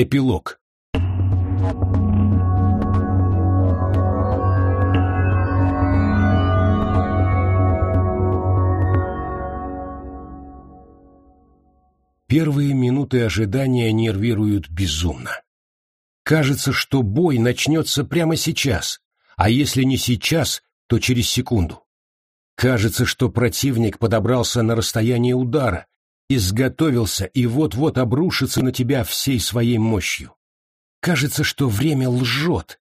Эпилог Первые минуты ожидания нервируют безумно. Кажется, что бой начнется прямо сейчас, а если не сейчас, то через секунду. Кажется, что противник подобрался на расстояние удара, изготовился и вот-вот обрушится на тебя всей своей мощью. Кажется, что время лжет.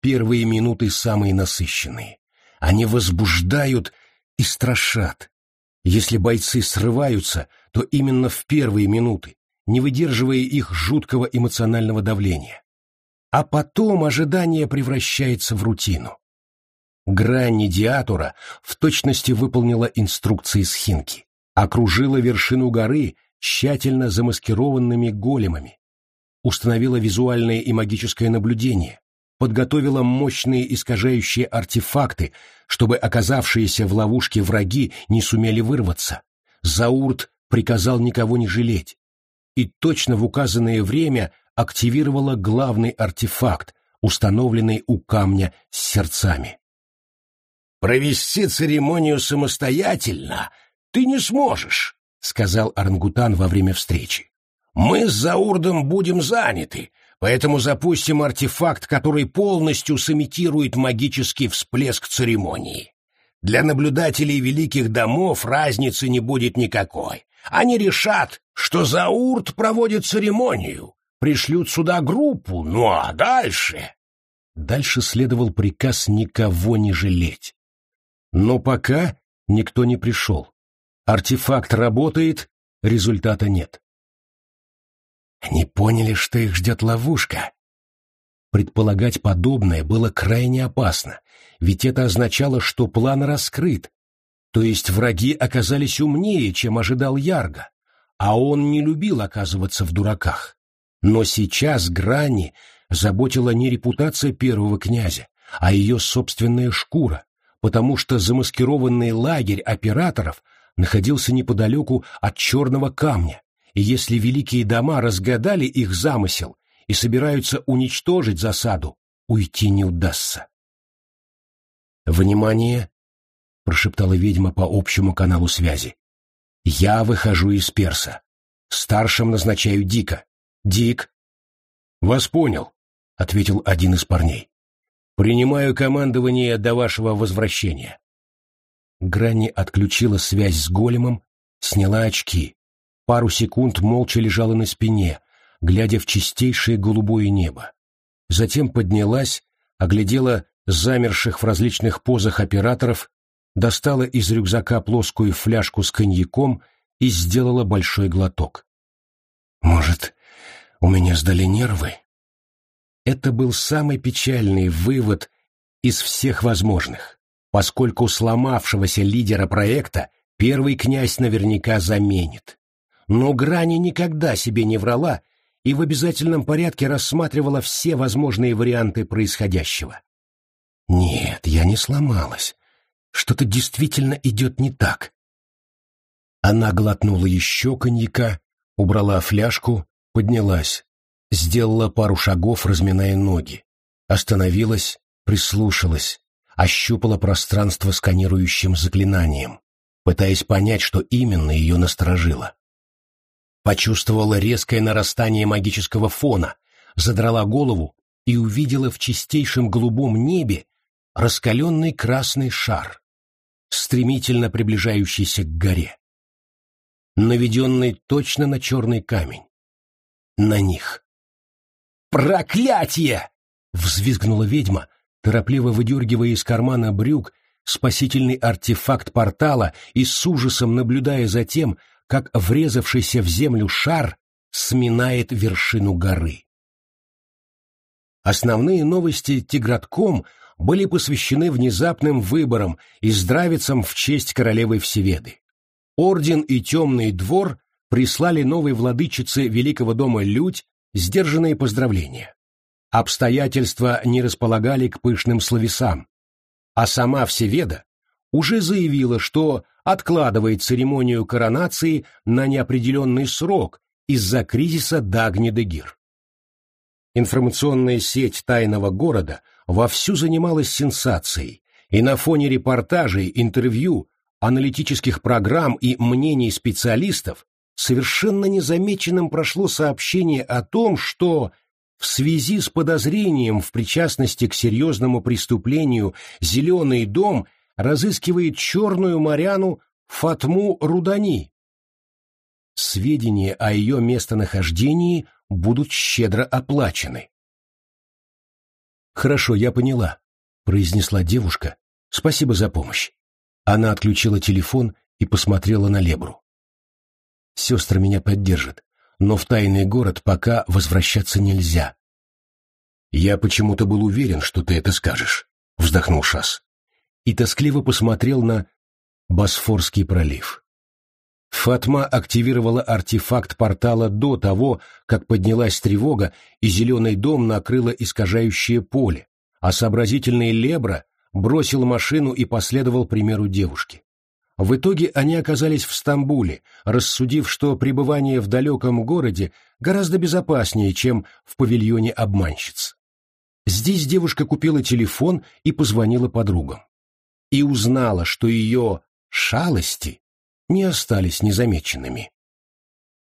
Первые минуты самые насыщенные. Они возбуждают и страшат. Если бойцы срываются, то именно в первые минуты, не выдерживая их жуткого эмоционального давления. А потом ожидание превращается в рутину. Грань медиатора в точности выполнила инструкции Схинки, окружила вершину горы тщательно замаскированными големами, установила визуальное и магическое наблюдение, подготовила мощные искажающие артефакты, чтобы оказавшиеся в ловушке враги не сумели вырваться. Заурт приказал никого не жалеть. И точно в указанное время активировала главный артефакт, установленный у камня с сердцами. «Провести церемонию самостоятельно ты не сможешь», — сказал Орангутан во время встречи. «Мы с Заурдом будем заняты, поэтому запустим артефакт, который полностью сымитирует магический всплеск церемонии. Для наблюдателей великих домов разницы не будет никакой. Они решат, что Заурт проводит церемонию, пришлют сюда группу, ну а дальше... Дальше следовал приказ никого не жалеть. Но пока никто не пришел. Артефакт работает, результата нет. Они поняли, что их ждет ловушка. Предполагать подобное было крайне опасно, ведь это означало, что план раскрыт, то есть враги оказались умнее, чем ожидал Ярго, а он не любил оказываться в дураках. Но сейчас Грани заботила не репутация первого князя, а ее собственная шкура, потому что замаскированный лагерь операторов находился неподалеку от черного камня, и если великие дома разгадали их замысел и собираются уничтожить засаду, уйти не удастся. «Внимание!» — прошептала ведьма по общему каналу связи. «Я выхожу из перса. Старшим назначаю Дика. Дик!» «Вас понял», — ответил один из парней. «Принимаю командование до вашего возвращения». Грани отключила связь с големом, сняла очки. Пару секунд молча лежала на спине, глядя в чистейшее голубое небо. Затем поднялась, оглядела замерших в различных позах операторов достала из рюкзака плоскую фляжку с коньяком и сделала большой глоток. «Может, у меня сдали нервы?» Это был самый печальный вывод из всех возможных, поскольку сломавшегося лидера проекта первый князь наверняка заменит. Но Грани никогда себе не врала и в обязательном порядке рассматривала все возможные варианты происходящего. «Нет, я не сломалась. Что-то действительно идет не так. Она глотнула еще коньяка, убрала фляжку, поднялась, сделала пару шагов, разминая ноги, остановилась, прислушалась, ощупала пространство сканирующим заклинанием, пытаясь понять, что именно ее насторожило. Почувствовала резкое нарастание магического фона, задрала голову и увидела в чистейшем голубом небе раскаленный красный шар стремительно приближающийся к горе. Наведенный точно на черный камень. На них. «Проклятие!» — взвизгнула ведьма, торопливо выдергивая из кармана брюк спасительный артефакт портала и с ужасом наблюдая за тем, как врезавшийся в землю шар сминает вершину горы. Основные новости Тигратком были посвящены внезапным выборам и здравицам в честь королевы Всеведы. Орден и Темный двор прислали новой владычице Великого дома Людь сдержанные поздравления. Обстоятельства не располагали к пышным словесам, а сама Всеведа уже заявила, что откладывает церемонию коронации на неопределенный срок из-за кризиса Дагни-Дегир. информационная сеть тайного города вовсю занималась сенсацией, и на фоне репортажей, интервью, аналитических программ и мнений специалистов совершенно незамеченным прошло сообщение о том, что в связи с подозрением в причастности к серьезному преступлению «Зеленый дом» разыскивает черную моряну Фатму Рудани. Сведения о ее местонахождении будут щедро оплачены. «Хорошо, я поняла», — произнесла девушка. «Спасибо за помощь». Она отключила телефон и посмотрела на Лебру. «Сестры меня поддержат, но в тайный город пока возвращаться нельзя». «Я почему-то был уверен, что ты это скажешь», — вздохнул Шас. И тоскливо посмотрел на Босфорский пролив. Фатма активировала артефакт портала до того, как поднялась тревога, и зеленый дом накрыло искажающее поле, а сообразительный Лебра бросил машину и последовал примеру девушки. В итоге они оказались в Стамбуле, рассудив, что пребывание в далеком городе гораздо безопаснее, чем в павильоне обманщиц. Здесь девушка купила телефон и позвонила подругам. И узнала, что ее шалости не остались незамеченными.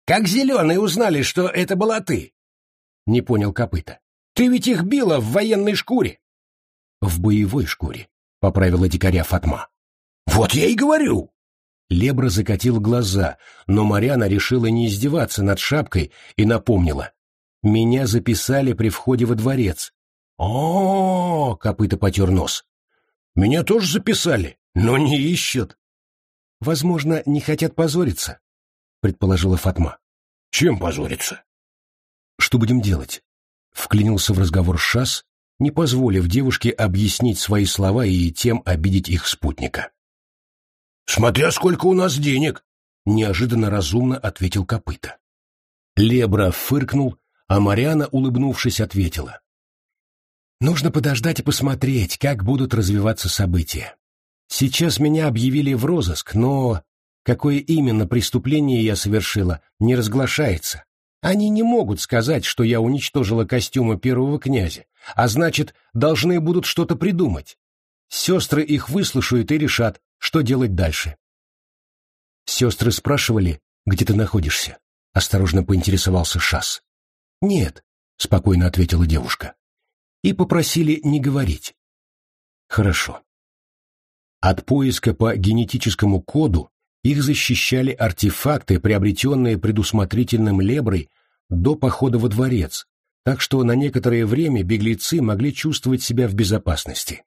«Как зеленые узнали, что это была ты?» — не понял копыта. «Ты ведь их била в военной шкуре». «В боевой шкуре», — поправила дикаря Фатма. «Вот я и говорю!» Лебра закатил глаза, но Марьяна решила не издеваться над шапкой и напомнила. «Меня записали при входе во дворец». «О-о-о!» — копыта потер нос. «Меня тоже записали, но не ищут». Возможно, не хотят позориться, предположила Фатма. Чем позориться? Что будем делать? Вклинился в разговор Шас, не позволив девушке объяснить свои слова и тем обидеть их спутника. «Смотря сколько у нас денег!» — неожиданно разумно ответил копыта. Лебра фыркнул, а Мариана, улыбнувшись, ответила. «Нужно подождать и посмотреть, как будут развиваться события. Сейчас меня объявили в розыск, но какое именно преступление я совершила, не разглашается. Они не могут сказать, что я уничтожила костюмы первого князя, а значит, должны будут что-то придумать. Сестры их выслушают и решат, что делать дальше. Сестры спрашивали, где ты находишься. Осторожно поинтересовался Шас. Нет, спокойно ответила девушка. И попросили не говорить. Хорошо. От поиска по генетическому коду их защищали артефакты, приобретенные предусмотрительным Леброй до похода во дворец, так что на некоторое время беглецы могли чувствовать себя в безопасности.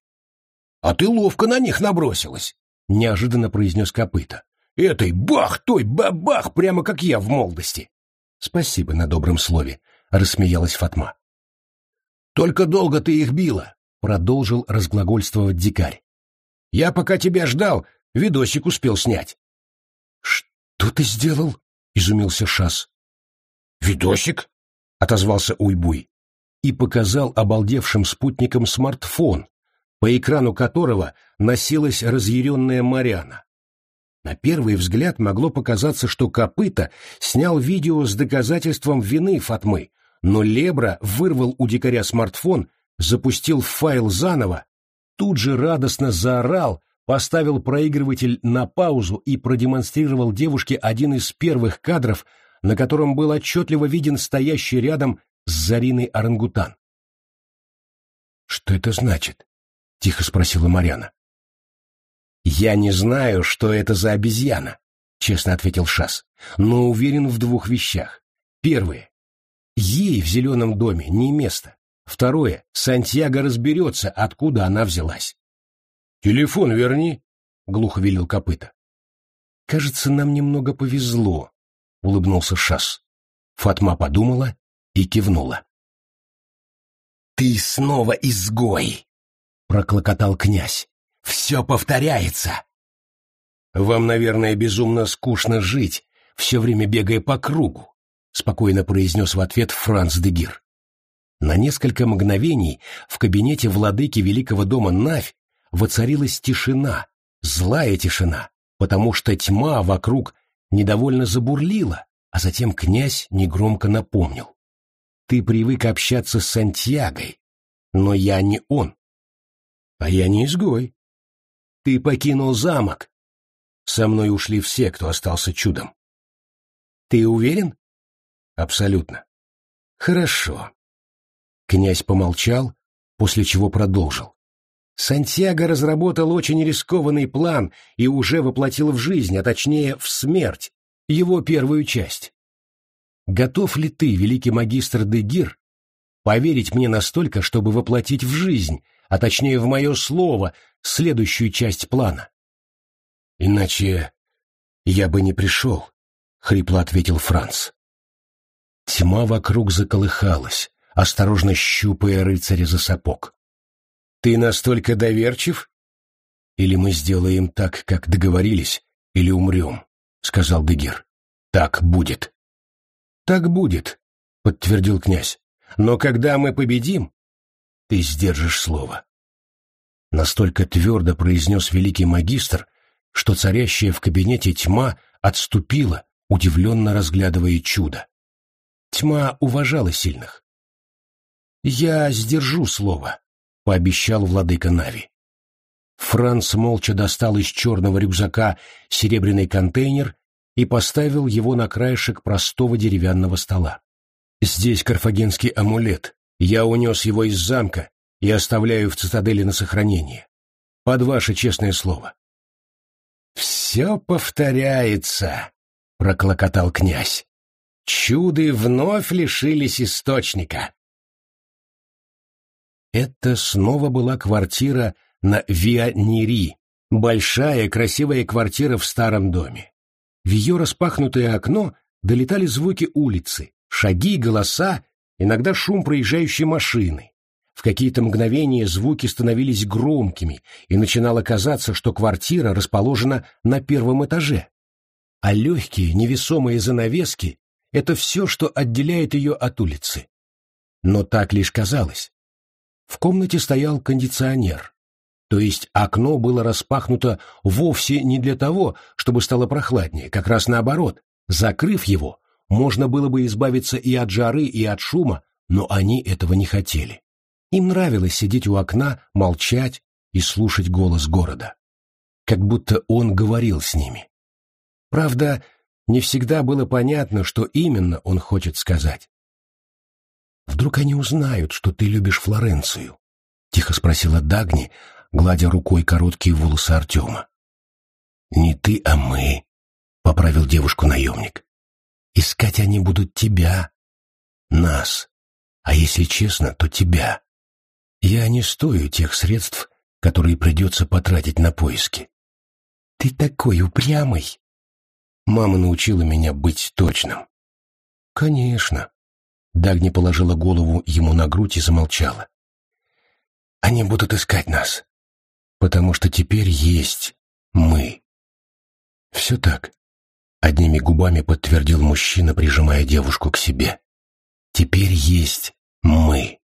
«А ты ловко на них набросилась!» — неожиданно произнес копыта. «Этой бах, той бабах, прямо как я в молодости!» «Спасибо на добром слове», — рассмеялась Фатма. «Только долго ты их била», — продолжил разглагольствовать дикарь. Я пока тебя ждал, видосик успел снять. — Что ты сделал? — изумился Шас. — Видосик? — отозвался Уйбуй и показал обалдевшим спутникам смартфон, по экрану которого носилась разъяренная Марьяна. На первый взгляд могло показаться, что Копыта снял видео с доказательством вины Фатмы, но Лебра вырвал у дикаря смартфон, запустил файл заново тут же радостно заорал, поставил проигрыватель на паузу и продемонстрировал девушке один из первых кадров, на котором был отчетливо виден стоящий рядом с Зариной орангутан. «Что это значит?» — тихо спросила Марьяна. «Я не знаю, что это за обезьяна», — честно ответил Шас, «но уверен в двух вещах. Первое. Ей в зеленом доме не место. Второе. Сантьяго разберется, откуда она взялась. «Телефон верни», — глухо велел копыта. «Кажется, нам немного повезло», — улыбнулся Шас. Фатма подумала и кивнула. «Ты снова изгой!» — проклокотал князь. «Все повторяется!» «Вам, наверное, безумно скучно жить, все время бегая по кругу», — спокойно произнес в ответ Франц Дегир. На несколько мгновений в кабинете владыки великого дома Навь воцарилась тишина, злая тишина, потому что тьма вокруг недовольно забурлила, а затем князь негромко напомнил. Ты привык общаться с Сантьягой, но я не он. А я не изгой. Ты покинул замок. Со мной ушли все, кто остался чудом. Ты уверен? Абсолютно. Хорошо. Князь помолчал, после чего продолжил. Сантьяго разработал очень рискованный план и уже воплотил в жизнь, а точнее в смерть, его первую часть. Готов ли ты, великий магистр Дегир, поверить мне настолько, чтобы воплотить в жизнь, а точнее в мое слово, следующую часть плана? Иначе я бы не пришел, — хрипло ответил Франц. Тьма вокруг заколыхалась, осторожно щупая рыцаря за сапог. «Ты настолько доверчив? Или мы сделаем так, как договорились, или умрем», — сказал Дегир. «Так будет». «Так будет», — подтвердил князь. «Но когда мы победим, ты сдержишь слово». Настолько твердо произнес великий магистр, что царящая в кабинете тьма отступила, удивленно разглядывая чудо. Тьма уважала сильных. «Я сдержу слово», — пообещал владыка Нави. Франц молча достал из черного рюкзака серебряный контейнер и поставил его на краешек простого деревянного стола. «Здесь карфагенский амулет. Я унес его из замка и оставляю в цитадели на сохранение. Под ваше честное слово». «Все повторяется», — проклокотал князь. «Чуды вновь лишились источника». Это снова была квартира на Виа-Нири, большая красивая квартира в старом доме. В ее распахнутое окно долетали звуки улицы, шаги, голоса, иногда шум проезжающей машины. В какие-то мгновения звуки становились громкими, и начинало казаться, что квартира расположена на первом этаже. А легкие, невесомые занавески — это все, что отделяет ее от улицы. Но так лишь казалось. В комнате стоял кондиционер. То есть окно было распахнуто вовсе не для того, чтобы стало прохладнее, как раз наоборот. Закрыв его, можно было бы избавиться и от жары, и от шума, но они этого не хотели. Им нравилось сидеть у окна, молчать и слушать голос города. Как будто он говорил с ними. Правда, не всегда было понятно, что именно он хочет сказать. «Вдруг они узнают, что ты любишь Флоренцию?» — тихо спросила Дагни, гладя рукой короткие волосы Артема. «Не ты, а мы», — поправил девушку наемник. «Искать они будут тебя, нас, а если честно, то тебя. Я не стою тех средств, которые придется потратить на поиски». «Ты такой упрямый!» Мама научила меня быть точным. «Конечно». Дагни положила голову ему на грудь и замолчала. «Они будут искать нас потому что теперь есть мы. Все так. Одними губами подтвердил мужчина, прижимая девушку к себе. Теперь есть мы.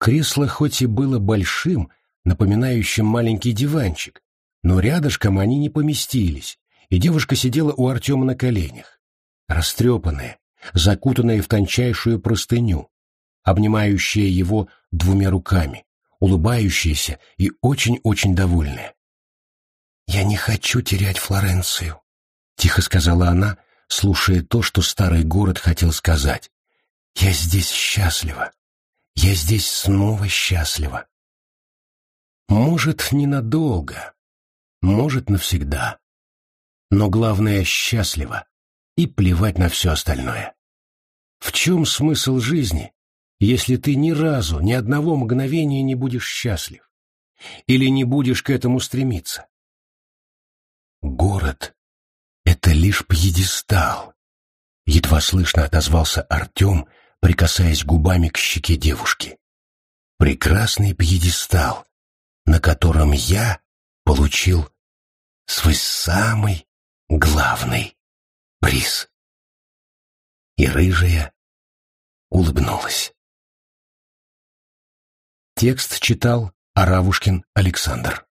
Кресло хоть и было большим, напоминающим маленький диванчик, но рядышком они не поместились, и девушка сидела у Артема на коленях, растрепанная, закутанная в тончайшую простыню, обнимающая его двумя руками, улыбающаяся и очень-очень довольная. «Я не хочу терять Флоренцию», — тихо сказала она, слушая то, что старый город хотел сказать. «Я здесь счастлива. Я здесь снова счастлива». Может, ненадолго, может, навсегда. Но главное — счастлива и плевать на все остальное. В чем смысл жизни, если ты ни разу, ни одного мгновения не будешь счастлив? Или не будешь к этому стремиться? Город — это лишь пьедестал. Едва слышно отозвался Артем, прикасаясь губами к щеке девушки. Прекрасный пьедестал, на котором я получил свой самый главный приз. И рыжая улыбнулась. Текст читал Аравушкин Александр.